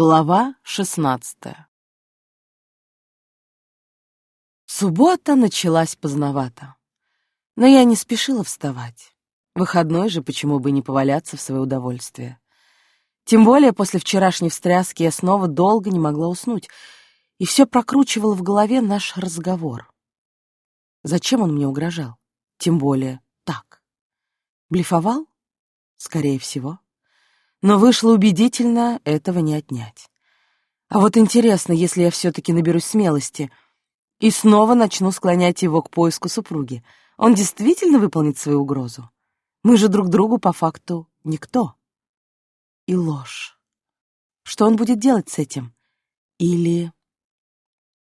Глава шестнадцатая Суббота началась поздновато. Но я не спешила вставать. Выходной же, почему бы не поваляться в свое удовольствие. Тем более после вчерашней встряски я снова долго не могла уснуть, и все прокручивало в голове наш разговор. Зачем он мне угрожал? Тем более так. Блефовал? Скорее всего. Но вышло убедительно, этого не отнять. А вот интересно, если я все-таки наберусь смелости и снова начну склонять его к поиску супруги, он действительно выполнит свою угрозу? Мы же друг другу по факту никто. И ложь. Что он будет делать с этим? Или...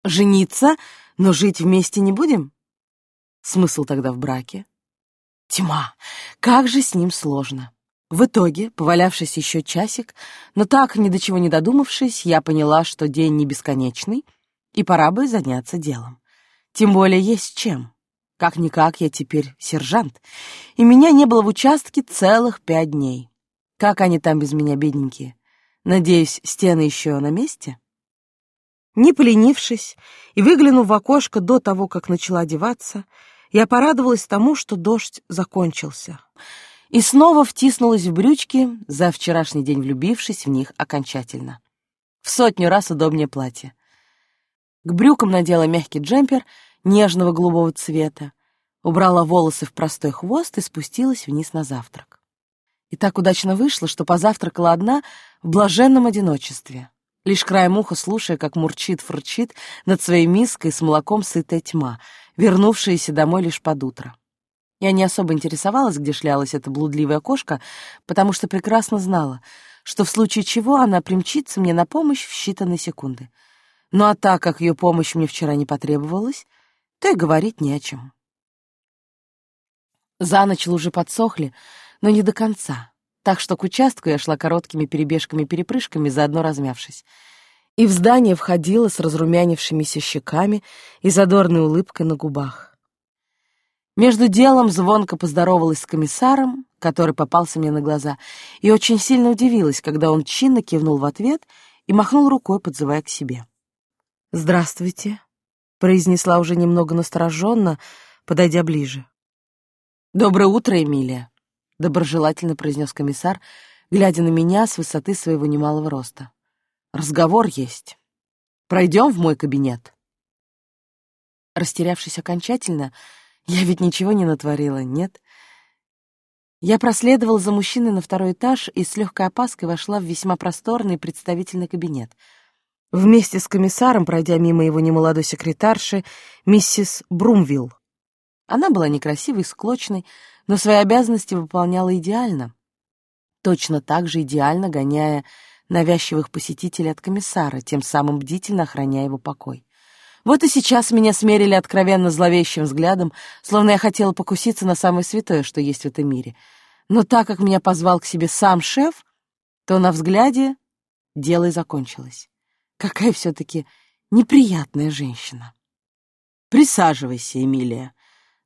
Жениться, но жить вместе не будем? Смысл тогда в браке? Тьма! Как же с ним сложно. В итоге, повалявшись еще часик, но так ни до чего не додумавшись, я поняла, что день не бесконечный, и пора бы заняться делом. Тем более есть чем. Как-никак я теперь сержант, и меня не было в участке целых пять дней. Как они там без меня, бедненькие? Надеюсь, стены еще на месте? Не поленившись и выглянув в окошко до того, как начала одеваться, я порадовалась тому, что дождь закончился — и снова втиснулась в брючки, за вчерашний день влюбившись в них окончательно. В сотню раз удобнее платье. К брюкам надела мягкий джемпер нежного голубого цвета, убрала волосы в простой хвост и спустилась вниз на завтрак. И так удачно вышло, что позавтракала одна в блаженном одиночестве, лишь краем уха слушая, как мурчит-фурчит над своей миской с молоком сытая тьма, вернувшаяся домой лишь под утро. Я не особо интересовалась, где шлялась эта блудливая кошка, потому что прекрасно знала, что в случае чего она примчится мне на помощь в считанные секунды. Ну а так как ее помощь мне вчера не потребовалась, то и говорить не о чем. За ночь лужи подсохли, но не до конца, так что к участку я шла короткими перебежками-перепрыжками, заодно размявшись. И в здание входила с разрумянившимися щеками и задорной улыбкой на губах. Между делом звонко поздоровалась с комиссаром, который попался мне на глаза, и очень сильно удивилась, когда он чинно кивнул в ответ и махнул рукой, подзывая к себе. «Здравствуйте», — произнесла уже немного настороженно, подойдя ближе. «Доброе утро, Эмилия», — доброжелательно произнес комиссар, глядя на меня с высоты своего немалого роста. «Разговор есть. Пройдем в мой кабинет». Растерявшись окончательно, — я ведь ничего не натворила, нет? Я проследовала за мужчиной на второй этаж и с легкой опаской вошла в весьма просторный представительный кабинет. Вместе с комиссаром, пройдя мимо его немолодой секретарши, миссис Брумвилл. Она была некрасивой, склочной, но свои обязанности выполняла идеально. Точно так же идеально гоняя навязчивых посетителей от комиссара, тем самым бдительно охраняя его покой. Вот и сейчас меня смерили откровенно зловещим взглядом, словно я хотела покуситься на самое святое, что есть в этом мире. Но так как меня позвал к себе сам шеф, то на взгляде дело и закончилось. Какая все-таки неприятная женщина. Присаживайся, Эмилия.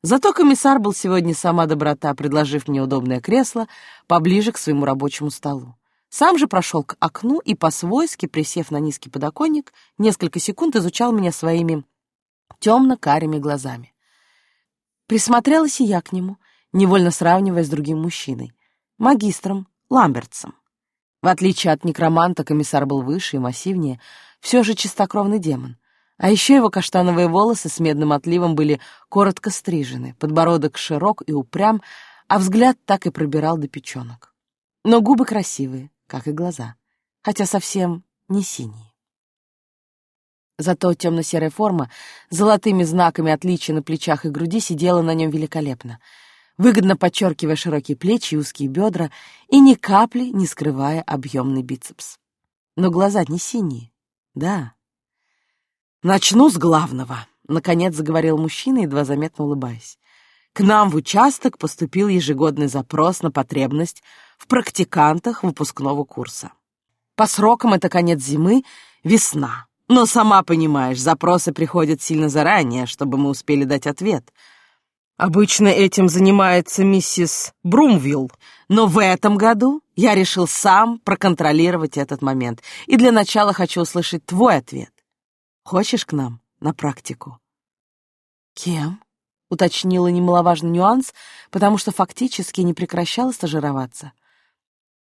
Зато комиссар был сегодня сама доброта, предложив мне удобное кресло поближе к своему рабочему столу. Сам же прошел к окну и, по-свойски, присев на низкий подоконник, несколько секунд изучал меня своими темно-карими глазами. Присмотрелась и я к нему, невольно сравнивая с другим мужчиной, магистром Ламбертсом. В отличие от некроманта, комиссар был выше и массивнее, все же чистокровный демон. А еще его каштановые волосы с медным отливом были коротко стрижены, подбородок широк и упрям, а взгляд так и пробирал до печенок. Но губы красивые, как и глаза, хотя совсем не синие. Зато темно-серая форма с золотыми знаками отличия на плечах и груди сидела на нем великолепно, выгодно подчеркивая широкие плечи и узкие бедра и ни капли не скрывая объемный бицепс. Но глаза не синие, да. «Начну с главного», — наконец заговорил мужчина, едва заметно улыбаясь. К нам в участок поступил ежегодный запрос на потребность в практикантах выпускного курса. По срокам это конец зимы, весна. Но сама понимаешь, запросы приходят сильно заранее, чтобы мы успели дать ответ. Обычно этим занимается миссис Брумвилл, но в этом году я решил сам проконтролировать этот момент. И для начала хочу услышать твой ответ. Хочешь к нам на практику? Кем? Уточнила немаловажный нюанс, потому что фактически не прекращала стажироваться.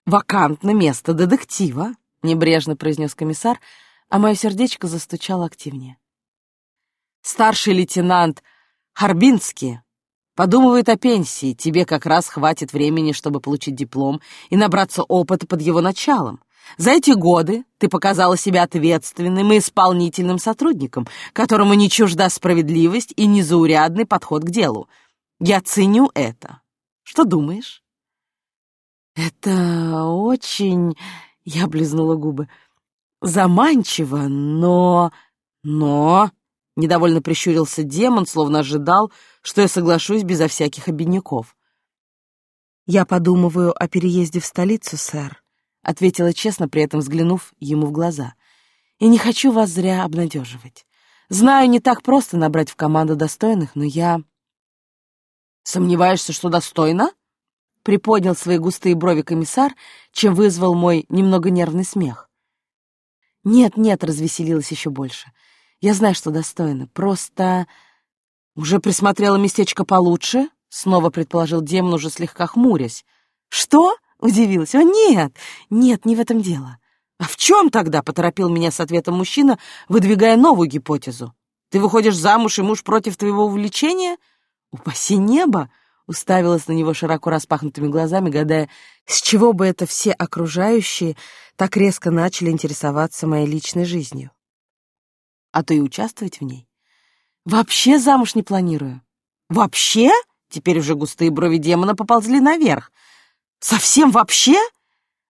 «Вакантно место детектива», — небрежно произнес комиссар, а мое сердечко застучало активнее. «Старший лейтенант Харбинский Подумывает о пенсии, тебе как раз хватит времени, чтобы получить диплом и набраться опыта под его началом. За эти годы ты показала себя ответственным и исполнительным сотрудником, которому не чужда справедливость и незаурядный подход к делу. Я ценю это. Что думаешь? Это очень... Я облизнула губы. Заманчиво, но... Но... Недовольно прищурился демон, словно ожидал, что я соглашусь безо всяких обидняков. «Я подумываю о переезде в столицу, сэр», — ответила честно, при этом взглянув ему в глаза. «И не хочу вас зря обнадеживать. Знаю, не так просто набрать в команду достойных, но я...» «Сомневаешься, что достойно?» — приподнял свои густые брови комиссар, чем вызвал мой немного нервный смех. «Нет, нет», — развеселилась еще больше. Я знаю, что достойна. Просто... Уже присмотрела местечко получше? Снова предположил демон, уже слегка хмурясь. Что? Удивилась. О, нет! Нет, не в этом дело. А в чем тогда? Поторопил меня с ответом мужчина, выдвигая новую гипотезу. Ты выходишь замуж, и муж против твоего увлечения? Упаси небо! Уставилась на него широко распахнутыми глазами, гадая, с чего бы это все окружающие так резко начали интересоваться моей личной жизнью а то и участвовать в ней. Вообще замуж не планирую. Вообще? Теперь уже густые брови демона поползли наверх. Совсем вообще?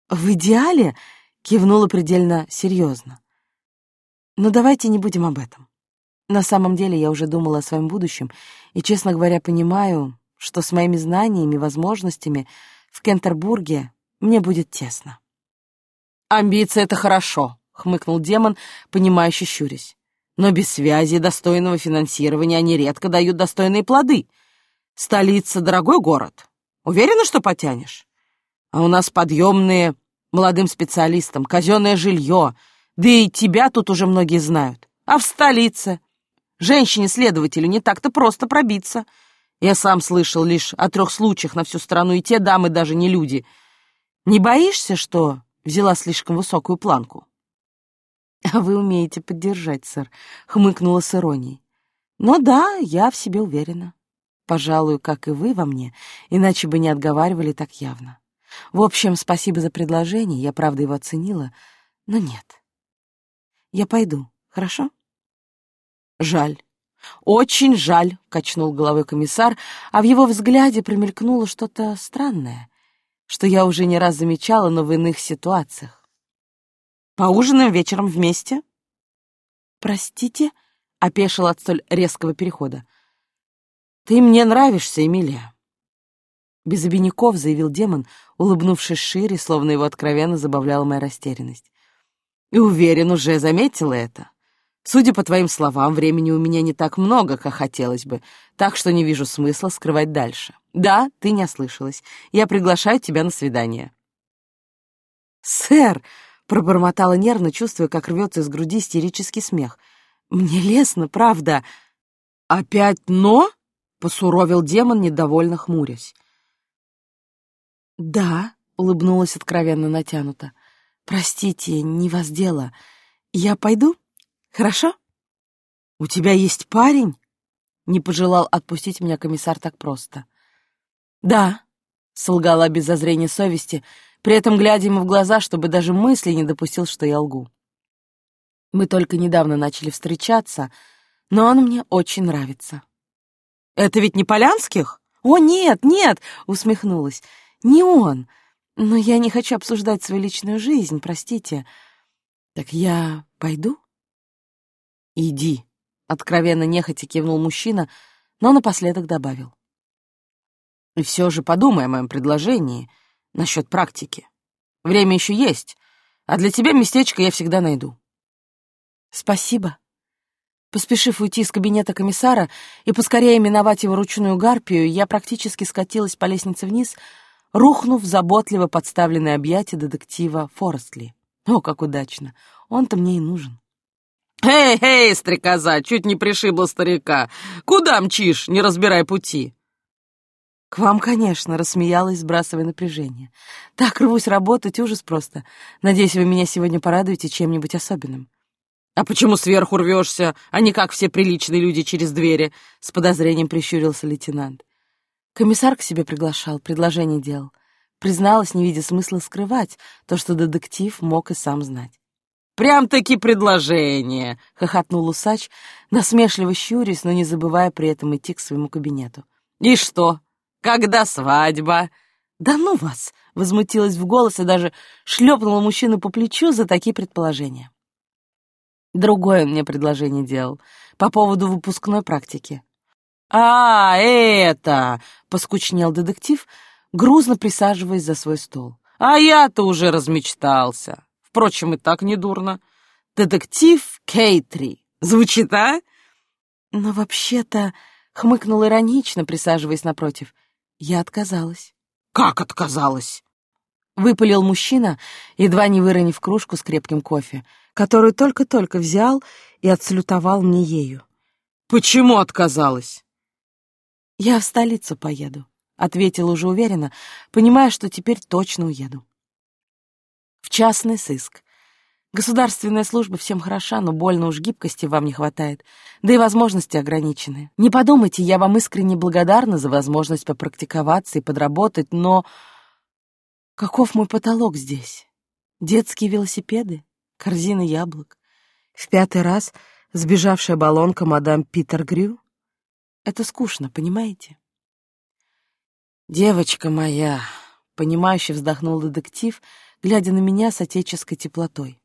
В идеале кивнула предельно серьезно. Но давайте не будем об этом. На самом деле я уже думала о своем будущем и, честно говоря, понимаю, что с моими знаниями и возможностями в Кентербурге мне будет тесно. «Амбиции — это хорошо», — хмыкнул демон, понимающе щурясь. Но без связи и достойного финансирования они редко дают достойные плоды. Столица — дорогой город. Уверена, что потянешь? А у нас подъемные молодым специалистам, казенное жилье, да и тебя тут уже многие знают. А в столице? Женщине-следователю не так-то просто пробиться. Я сам слышал лишь о трех случаях на всю страну, и те дамы даже не люди. Не боишься, что взяла слишком высокую планку? «А вы умеете поддержать, сэр», — хмыкнула с иронией. «Но да, я в себе уверена. Пожалуй, как и вы во мне, иначе бы не отговаривали так явно. В общем, спасибо за предложение, я правда его оценила, но нет. Я пойду, хорошо?» «Жаль. Очень жаль», — качнул головой комиссар, а в его взгляде промелькнуло что-то странное, что я уже не раз замечала, но в иных ситуациях. Поужинаем вечером вместе?» «Простите?» — опешил от столь резкого перехода. «Ты мне нравишься, Эмилия». Без обиняков заявил демон, улыбнувшись шире, словно его откровенно забавляла моя растерянность. «И уверен, уже заметила это. Судя по твоим словам, времени у меня не так много, как хотелось бы, так что не вижу смысла скрывать дальше. Да, ты не ослышалась. Я приглашаю тебя на свидание». «Сэр!» Пробормотала нервно, чувствуя, как рвется из груди истерический смех. «Мне лестно, правда». «Опять но?» — посуровил демон, недовольно хмурясь. «Да», — улыбнулась откровенно натянуто. «Простите, не вас дело. Я пойду? Хорошо?» «У тебя есть парень?» — не пожелал отпустить меня комиссар так просто. «Да», — солгала без зазрения совести, — при этом глядя ему в глаза, чтобы даже мысли не допустил, что я лгу. Мы только недавно начали встречаться, но он мне очень нравится. «Это ведь не Полянских?» «О, нет, нет!» — усмехнулась. «Не он. Но я не хочу обсуждать свою личную жизнь, простите. Так я пойду?» «Иди», — откровенно нехотя кивнул мужчина, но напоследок добавил. «И все же подумай о моем предложении насчет практики. Время еще есть, а для тебя местечко я всегда найду. Спасибо. Поспешив уйти из кабинета комиссара и поскорее миновать его ручную гарпию, я практически скатилась по лестнице вниз, рухнув в заботливо подставленное объятие детектива Форестли. О, как удачно! Он-то мне и нужен. «Эй, эй, стрекоза, чуть не пришибла старика! Куда мчишь, не разбирай пути?» «К вам, конечно», — рассмеялась, сбрасывая напряжение. «Так рвусь работать, ужас просто. Надеюсь, вы меня сегодня порадуете чем-нибудь особенным». «А почему сверху рвешься, а не как все приличные люди через двери?» — с подозрением прищурился лейтенант. Комиссар к себе приглашал, предложение делал. Призналась, не видя смысла скрывать то, что детектив мог и сам знать. «Прям-таки предложение!» — хохотнул усач, насмешливо щурясь, но не забывая при этом идти к своему кабинету. «И что? Когда свадьба?» «Да ну вас!» — возмутилась в голос и даже шлепнула мужчину по плечу за такие предположения. Другое он мне предложение делал по поводу выпускной практики. «А, это!» — поскучнел детектив, грузно присаживаясь за свой стол. «А я-то уже размечтался. Впрочем, и так недурно. Детектив Кейтри. Звучит, а?» «Но вообще-то...» — хмыкнул иронично, присаживаясь напротив. Я отказалась. «Как отказалась?» Выпалил мужчина, едва не выронив кружку с крепким кофе, которую только-только взял и отсалютовал мне ею. «Почему отказалась?» «Я в столицу поеду», — ответила уже уверенно, понимая, что теперь точно уеду. «В частный сыск. Государственная служба всем хороша, но больно уж гибкости вам не хватает, да и возможности ограничены. Не подумайте, я вам искренне благодарна за возможность попрактиковаться и подработать, но Каков мой потолок здесь? Детские велосипеды? Корзины яблок? В пятый раз сбежавшая баллонка мадам Питер Грю? Это скучно, понимаете? «Девочка моя!» — понимающе вздохнул детектив, глядя на меня с отеческой теплотой.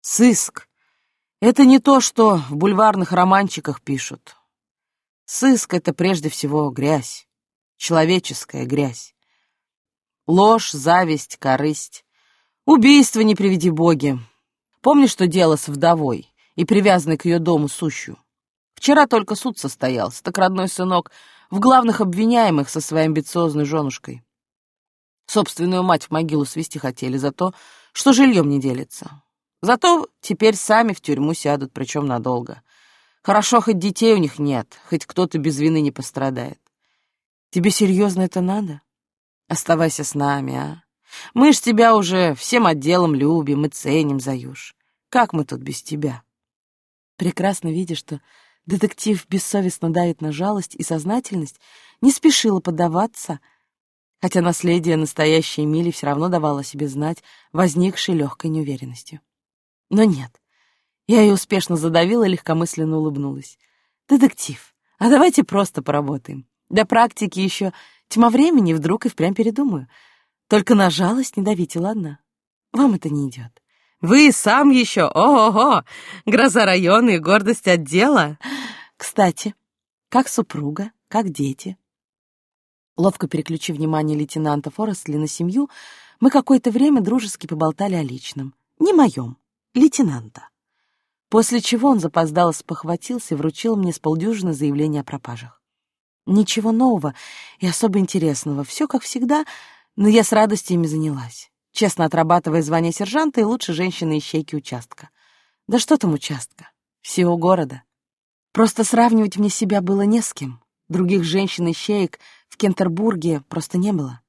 «Сыск! Это не то, что в бульварных романчиках пишут. Сыск — это прежде всего грязь, человеческая грязь. Ложь, зависть, корысть. Убийство, не приведи боги. Помнишь, что дело с вдовой и привязанной к ее дому сущую? Вчера только суд состоялся, так родной сынок в главных обвиняемых со своей амбициозной женушкой. Собственную мать в могилу свести хотели за то, что жильем не делится. Зато теперь сами в тюрьму сядут, причем надолго. Хорошо, хоть детей у них нет, хоть кто-то без вины не пострадает. Тебе серьезно это надо? Оставайся с нами, а? Мы ж тебя уже всем отделом любим и ценим, Заюш. Как мы тут без тебя?» Прекрасно видя, что детектив бессовестно давит на жалость и сознательность, не спешила поддаваться, хотя наследие настоящей Эмили все равно давало себе знать возникшей легкой неуверенностью. Но нет, я ее успешно задавила и легкомысленно улыбнулась. «Детектив, а давайте просто поработаем. До практики еще Тьма времени, вдруг и впрямь передумаю. Только на жалость не давите, ладно? Вам это не идет. Вы сам еще, ого-го, гроза района и гордость отдела. Кстати, как супруга, как дети. Ловко переключив внимание лейтенанта Форестли на семью, мы какое-то время дружески поболтали о личном. Не моем, лейтенанта. После чего он запоздало спохватился и вручил мне с полдюжины заявлений о пропажах. Ничего нового и особо интересного. Все как всегда, но я с радостью ими занялась, честно отрабатывая звание сержанта и лучшей женщины-ищейки участка. Да что там участка? Всего города. Просто сравнивать мне себя было не с кем. Других женщин-ищеек в Кентербурге просто не было.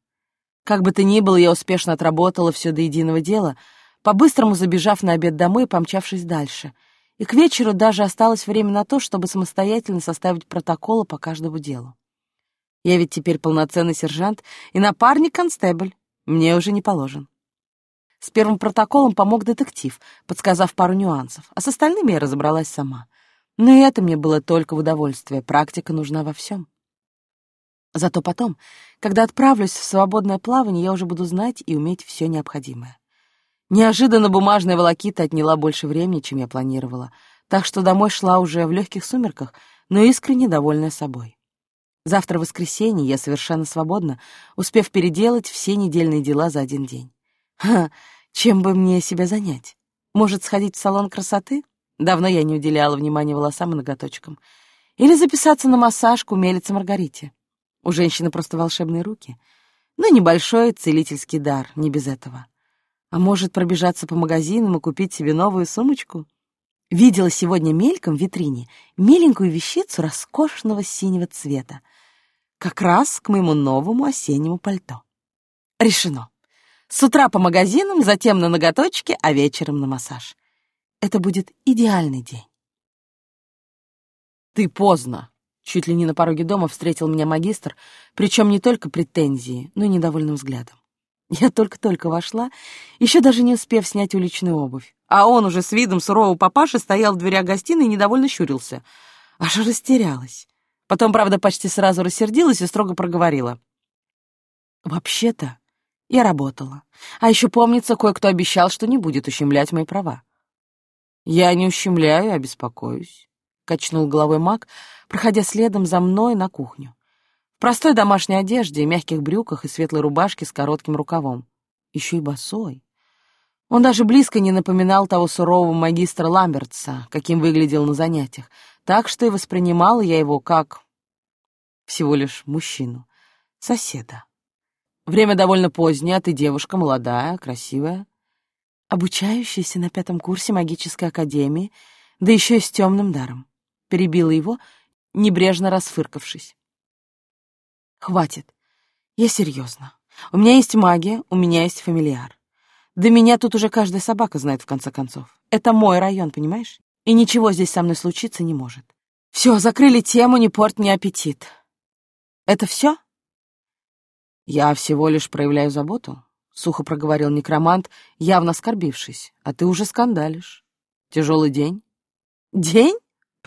Как бы то ни было, я успешно отработала все до единого дела, по-быстрому забежав на обед домой и помчавшись дальше — и к вечеру даже осталось время на то, чтобы самостоятельно составить протоколы по каждому делу. Я ведь теперь полноценный сержант и напарник-констебль. Мне уже не положен. С первым протоколом помог детектив, подсказав пару нюансов, а с остальными я разобралась сама. Но и это мне было только в удовольствие, практика нужна во всем. Зато потом, когда отправлюсь в свободное плавание, я уже буду знать и уметь все необходимое. Неожиданно бумажная волокита отняла больше времени, чем я планировала, так что домой шла уже в легких сумерках, но искренне довольная собой. Завтра воскресенье, я совершенно свободна, успев переделать все недельные дела за один день. Ха, чем бы мне себя занять? Может, сходить в салон красоты? Давно я не уделяла внимания волосам и ноготочкам. Или записаться на массаж к умелице Маргарите. У женщины просто волшебные руки. Ну, небольшой целительский дар, не без этого. А может, пробежаться по магазинам и купить себе новую сумочку? Видела сегодня мельком в витрине миленькую вещицу роскошного синего цвета. Как раз к моему новому осеннему пальто. Решено. С утра по магазинам, затем на ноготочки, а вечером на массаж. Это будет идеальный день. «Ты поздно!» Чуть ли не на пороге дома встретил меня магистр, причем не только претензии, но и недовольным взглядом. Я только-только вошла, еще даже не успев снять уличную обувь, а он уже с видом сурового папаши стоял в дверях гостиной и недовольно щурился. Аж растерялась. Потом, правда, почти сразу рассердилась и строго проговорила. «Вообще-то я работала. А еще, помнится, кое-кто обещал, что не будет ущемлять мои права». «Я не ущемляю, а беспокоюсь качнул головой маг, проходя следом за мной на кухню. В простой домашней одежде, мягких брюках и светлой рубашке с коротким рукавом. Еще и босой. Он даже близко не напоминал того сурового магистра Ламбертса, каким выглядел на занятиях, так что и воспринимала я его как всего лишь мужчину, соседа. Время довольно позднее, а ты девушка молодая, красивая, обучающаяся на пятом курсе магической академии, да еще и с темным даром перебила его, небрежно расфыркавшись. «Хватит. Я серьезно. У меня есть магия, у меня есть фамильяр. Да меня тут уже каждая собака знает, в конце концов. Это мой район, понимаешь? И ничего здесь со мной случиться не может. Все, закрыли тему, не порт мне аппетит. Это все? Я всего лишь проявляю заботу, — сухо проговорил некромант, явно оскорбившись. А ты уже скандалишь. Тяжелый день. День?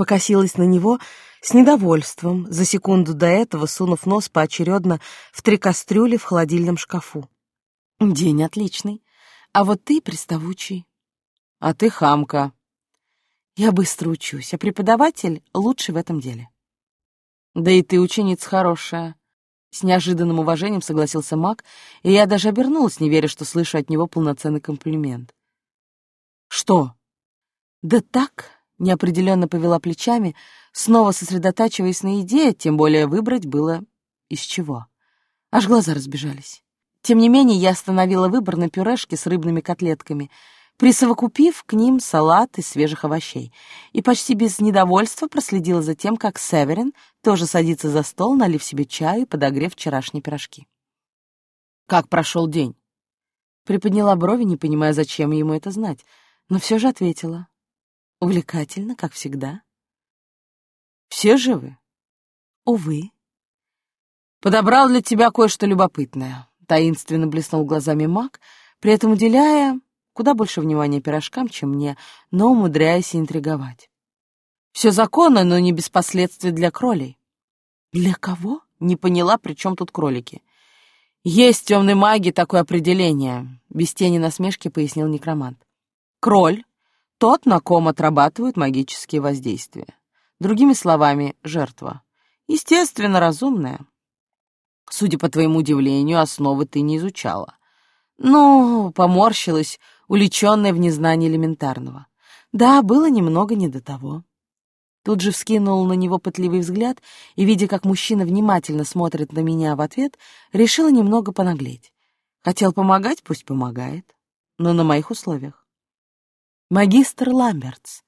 Покосилась на него с недовольством, за секунду до этого сунув нос поочередно в три кастрюли в холодильном шкафу. «День отличный. А вот ты приставучий». «А ты хамка». «Я быстро учусь, а преподаватель лучший в этом деле». «Да и ты ученица хорошая». С неожиданным уважением согласился маг, и я даже обернулась, не веря, что слышу от него полноценный комплимент. «Что?» «Да так, неопределенно повела плечами, снова сосредотачиваясь на идее, тем более выбрать было из чего. Аж глаза разбежались. Тем не менее, я остановила выбор на пюрешке с рыбными котлетками, присовокупив к ним салат из свежих овощей, и почти без недовольства проследила за тем, как Северин тоже садится за стол, налив себе чаю и подогрев вчерашние пирожки. «Как прошел день?» Приподняла брови, не понимая, зачем ему это знать, но все же ответила. Увлекательно, как всегда. Все живы? Увы. Подобрал для тебя кое-что любопытное. Таинственно блеснул глазами маг, при этом уделяя куда больше внимания пирожкам, чем мне, но умудряясь интриговать. Все законно, но не без последствий для кролей. Для кого? Не поняла, при чем тут кролики. Есть темной маги такое определение, без тени насмешки пояснил некромант. Кроль тот, на ком отрабатывают магические воздействия. Другими словами, жертва. Естественно, разумная. Судя по твоему удивлению, основы ты не изучала. Ну, поморщилась, уличенная в незнании элементарного. Да, было немного не до того. Тут же вскинул на него пытливый взгляд и, видя, как мужчина внимательно смотрит на меня в ответ, решила немного понаглеть. Хотел помогать, пусть помогает, но на моих условиях. Магистр Ламбертс.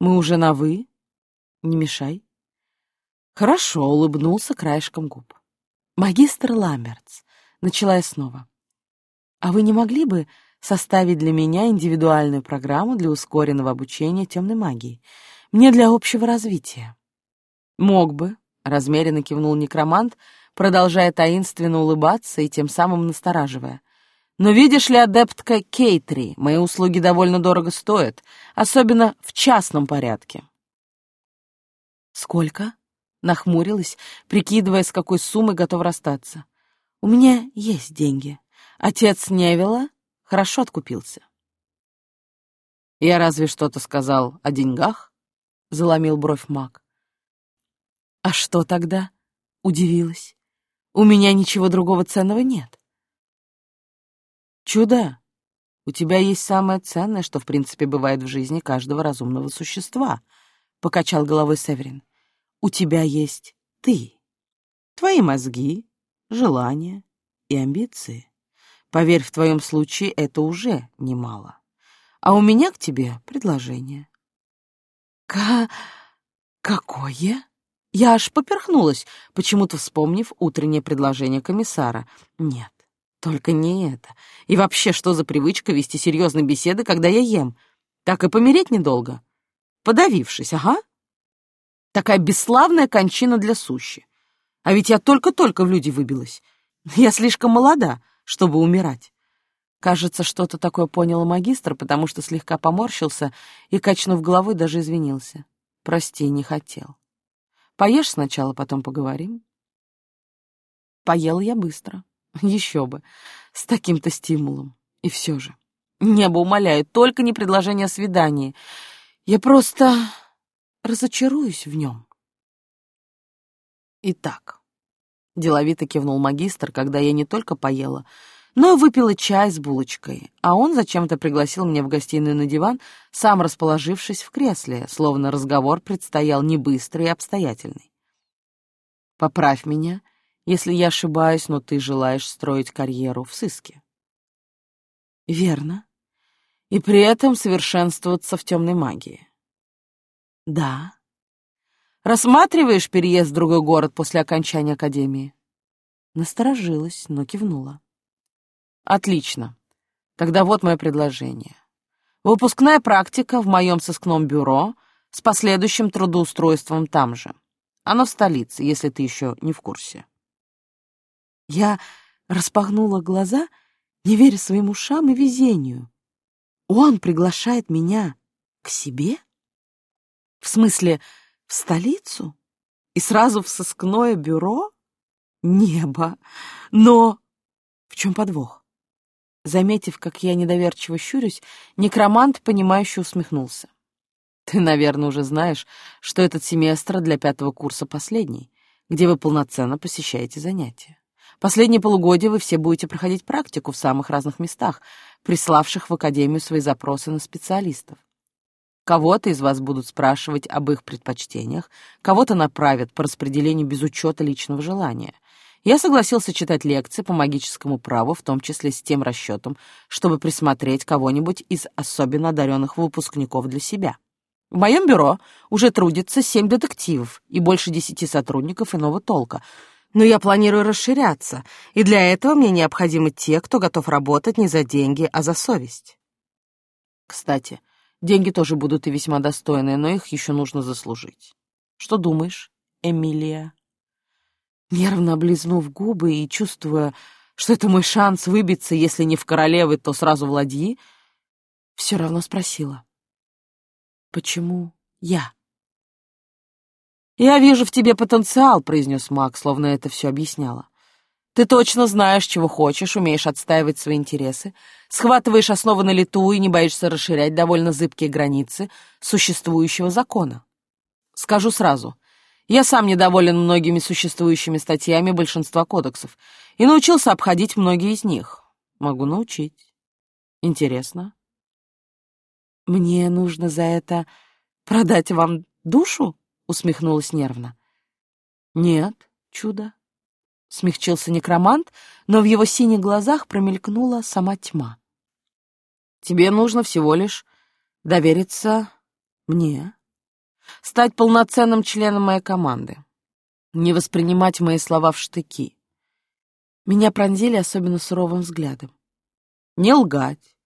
Мы уже на «вы». Не мешай. Хорошо, улыбнулся краешком губ. Магистр Ламбертс. Начала я снова. А вы не могли бы составить для меня индивидуальную программу для ускоренного обучения темной магии? Мне для общего развития. Мог бы, размеренно кивнул некромант, продолжая таинственно улыбаться и тем самым настораживая. Но видишь ли, адептка Кейтри, мои услуги довольно дорого стоят, особенно в частном порядке. Сколько? Нахмурилась, прикидывая, с какой суммой готов расстаться. У меня есть деньги. Отец Невилла хорошо откупился. Я разве что-то сказал о деньгах? Заломил бровь маг. А что тогда? Удивилась. У меня ничего другого ценного нет. «Чудо!» — У тебя есть самое ценное, что в принципе бывает в жизни каждого разумного существа, — покачал головой Северин. У тебя есть ты, твои мозги, желания и амбиции. Поверь, в твоем случае это уже немало. А у меня к тебе предложение. К... какое? Я аж поперхнулась, почему-то вспомнив утреннее предложение комиссара. Нет, только не это. И вообще, что за привычка вести серьезные беседы, когда я ем? Так и помереть недолго. Подавившись, ага. Такая бесславная кончина для сущи. А ведь я только-только в люди выбилась. Я слишком молода, чтобы умирать. Кажется, что-то такое понял магистр, потому что слегка поморщился и, качнув головой, даже извинился. Прости, не хотел. Поешь сначала, потом поговорим. Поел я быстро. Еще бы. С таким-то стимулом. И все же. Небо умоляет, только не предложение о свидании. Я просто разочаруюсь в нем. Итак, деловито кивнул магистр, когда я не только поела, но и выпила чай с булочкой, а он зачем-то пригласил меня в гостиную на диван, сам расположившись в кресле, словно разговор предстоял не быстрый и обстоятельный. «Поправь меня, если я ошибаюсь, но ты желаешь строить карьеру в сыске». «Верно. И при этом совершенствоваться в темной магии». «Да». «Рассматриваешь переезд в другой город после окончания академии?» Насторожилась, но кивнула. Отлично. Тогда вот мое предложение. Выпускная практика в моем сыскном бюро с последующим трудоустройством там же. Оно в столице, если ты еще не в курсе. Я распахнула глаза, не веря своим ушам и везению. Он приглашает меня к себе? В смысле, в столицу? И сразу в сыскное бюро? Небо! Но в чем подвох? Заметив, как я недоверчиво щурюсь, некромант, понимающе усмехнулся. «Ты, наверное, уже знаешь, что этот семестр для пятого курса последний, где вы полноценно посещаете занятия. Последние полугодия вы все будете проходить практику в самых разных местах, приславших в Академию свои запросы на специалистов. Кого-то из вас будут спрашивать об их предпочтениях, кого-то направят по распределению без учета личного желания — я согласился читать лекции по магическому праву, в том числе с тем расчетом, чтобы присмотреть кого-нибудь из особенно одаренных выпускников для себя. В моем бюро уже трудится семь детективов и больше десяти сотрудников иного толка, но я планирую расширяться, и для этого мне необходимы те, кто готов работать не за деньги, а за совесть. Кстати, деньги тоже будут и весьма достойные, но их еще нужно заслужить. Что думаешь, Эмилия? Нервно облизнув губы и чувствуя, что это мой шанс выбиться, если не в королевы, то сразу в ладьи, все равно спросила. «Почему я?» «Я вижу в тебе потенциал», — произнес маг, словно это все объясняло. «Ты точно знаешь, чего хочешь, умеешь отстаивать свои интересы, схватываешь основы на лету и не боишься расширять довольно зыбкие границы существующего закона. Скажу сразу — я сам недоволен многими существующими статьями большинства кодексов и научился обходить многие из них. Могу научить. Интересно. Мне нужно за это продать вам душу? Усмехнулась нервно. Нет, чудо. Смягчился некромант, но в его синих глазах промелькнула сама тьма. Тебе нужно всего лишь довериться мне стать полноценным членом моей команды, не воспринимать мои слова в штыки. Меня пронзили особенно суровым взглядом. Не лгать.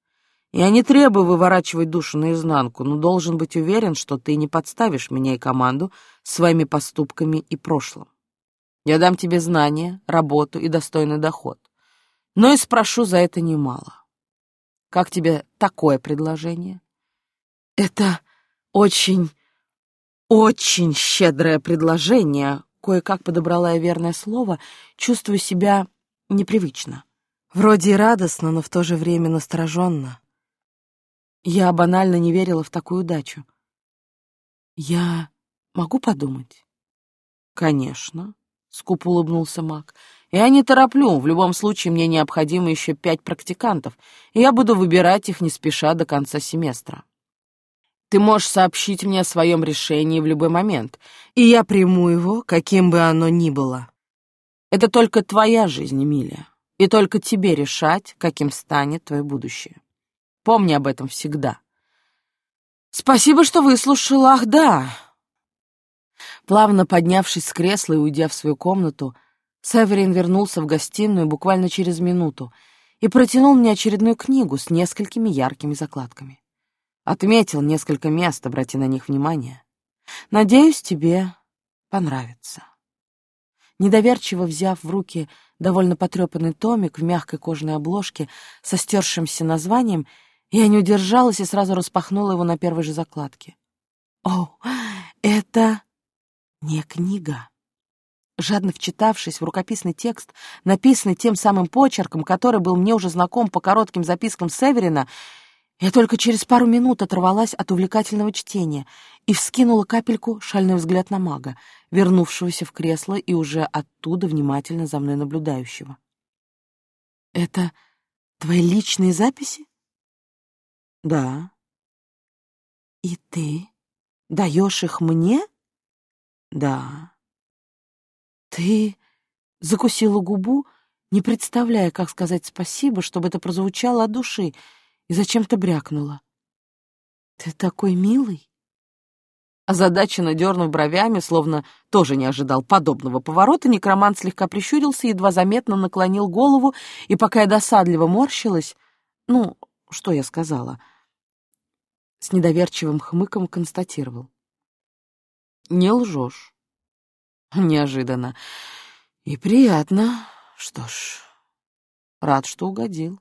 Я не требую выворачивать душу наизнанку, но должен быть уверен, что ты не подставишь меня и команду своими поступками и прошлым. Я дам тебе знания, работу и достойный доход, но и спрошу за это немало. Как тебе такое предложение? Это очень очень щедрое предложение. Кое-как подобрала я верное слово, чувствую себя непривычно. Вроде и радостно, но в то же время настороженно. Я банально не верила в такую удачу. Я могу подумать? Конечно, скупо улыбнулся Мак. Я не тороплю, в любом случае мне необходимо еще пять практикантов, и я буду выбирать их не спеша до конца семестра. Ты можешь сообщить мне о своем решении в любой момент, и я приму его, каким бы оно ни было. Это только твоя жизнь, Эмилия, и только тебе решать, каким станет твое будущее. Помни об этом всегда. Спасибо, что выслушал. Ах, да. Плавно поднявшись с кресла и уйдя в свою комнату, Северин вернулся в гостиную буквально через минуту и протянул мне очередную книгу с несколькими яркими закладками. Отметил несколько мест, обрати на них внимание. Надеюсь, тебе понравится. Недоверчиво взяв в руки довольно потрепанный томик в мягкой кожаной обложке со стершимся названием, я не удержалась и сразу распахнула его на первой же закладке. О, это не книга. Жадно вчитавшись в рукописный текст, написанный тем самым почерком, который был мне уже знаком по коротким запискам Северина, я только через пару минут оторвалась от увлекательного чтения и вскинула капельку шальный взгляд на мага, вернувшегося в кресло и уже оттуда внимательно за мной наблюдающего. «Это твои личные записи?» Да. И ты даешь их мне? Да. Ты закусила губу, не представляя, как сказать спасибо, чтобы это прозвучало от души, и зачем-то брякнула. Ты такой милый. Озадаченно дернув бровями, словно тоже не ожидал подобного поворота, некромант слегка прищурился, едва заметно наклонил голову, и пока я досадливо морщилась, ну, что я сказала — с недоверчивым хмыком констатировал. «Не лжешь». Неожиданно. И приятно. Что ж, рад, что угодил.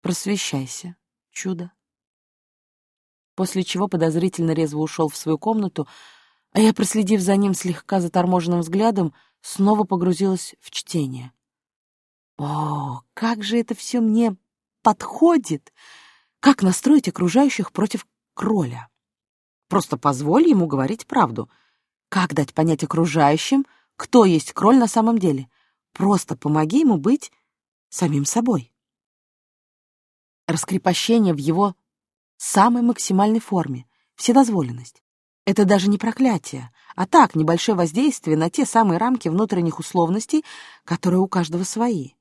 Просвещайся, чудо. После чего подозрительно резво ушел в свою комнату, а я, проследив за ним слегка заторможенным взглядом, снова погрузилась в чтение. О, как же это все мне подходит! Как настроить окружающих против кроля? Просто позволь ему говорить правду. Как дать понять окружающим, кто есть кроль на самом деле? Просто помоги ему быть самим собой. Раскрепощение в его самой максимальной форме, вседозволенность. Это даже не проклятие, а так небольшое воздействие на те самые рамки внутренних условностей, которые у каждого свои.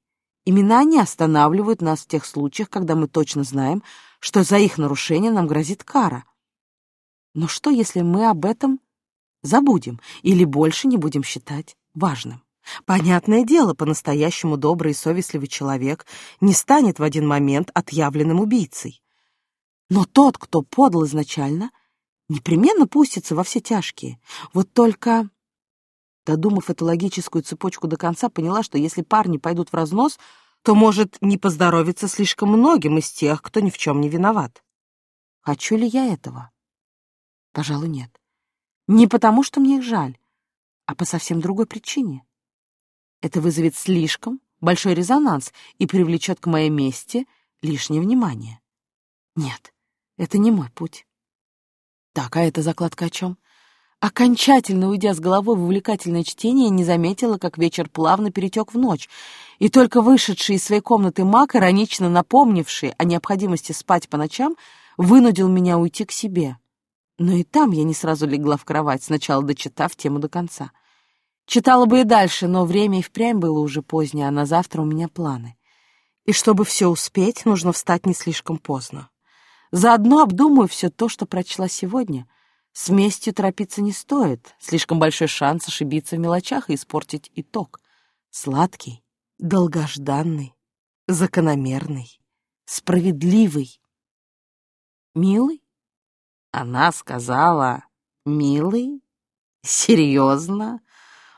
Именно они останавливают нас в тех случаях, когда мы точно знаем, что за их нарушение нам грозит кара. Но что, если мы об этом забудем или больше не будем считать важным? Понятное дело, по-настоящему добрый и совестливый человек не станет в один момент отъявленным убийцей. Но тот, кто подал изначально, непременно пустится во все тяжкие. Вот только Додумав эту логическую цепочку до конца, поняла, что если парни пойдут в разнос, то может не поздоровиться слишком многим из тех, кто ни в чем не виноват. Хочу ли я этого? Пожалуй, нет. Не потому, что мне их жаль, а по совсем другой причине. Это вызовет слишком большой резонанс и привлечет к моей мести лишнее внимание. Нет, это не мой путь. Так, а эта закладка о чем? Окончательно уйдя с головой в увлекательное чтение, не заметила, как вечер плавно перетек в ночь, и только вышедший из своей комнаты маг, иронично напомнивший о необходимости спать по ночам, вынудил меня уйти к себе. Но и там я не сразу легла в кровать, сначала дочитав тему до конца. Читала бы и дальше, но время и впрямь было уже позднее, а на завтра у меня планы. И чтобы все успеть, нужно встать не слишком поздно. Заодно обдумаю все то, что прочла сегодня — с местью торопиться не стоит. Слишком большой шанс ошибиться в мелочах и испортить итог. Сладкий, долгожданный, закономерный, справедливый. Милый? Она сказала, милый? Серьезно?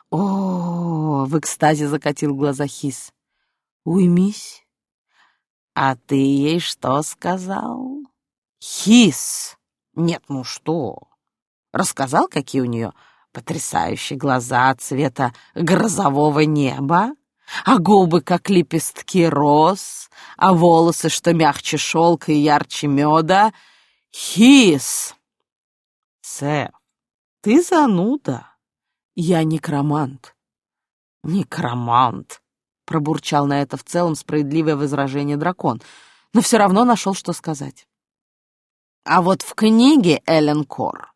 О, в экстазе закатил глаза Хис. Уймись. А ты ей что сказал? Хис! Нет, ну что? Рассказал, какие у нее потрясающие глаза цвета грозового неба, а губы, как лепестки роз, а волосы, что мягче шелка и ярче меда. Хис! Сэф, ты зануда. Я некромант. Некромант, пробурчал на это в целом справедливое возражение дракон, но все равно нашел, что сказать. А вот в книге Эллен Кор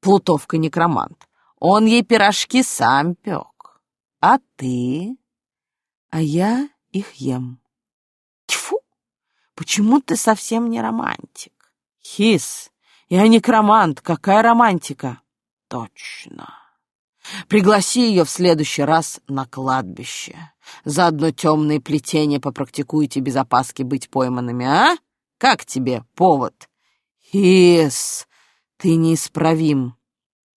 Плутовка некромант, он ей пирожки сам пек. А ты? А я их ем. Тьфу! Почему ты совсем не романтик? Хис, я некромант, какая романтика? Точно. Пригласи ее в следующий раз на кладбище. Заодно темные плетения попрактикуйте без опаски быть пойманными, а? Как тебе повод? Хис, ты неисправим.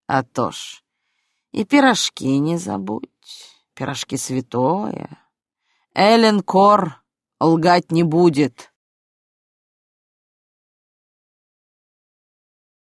А то ж, и пирожки не забудь. Пирожки святое. Эллен Кор лгать не будет.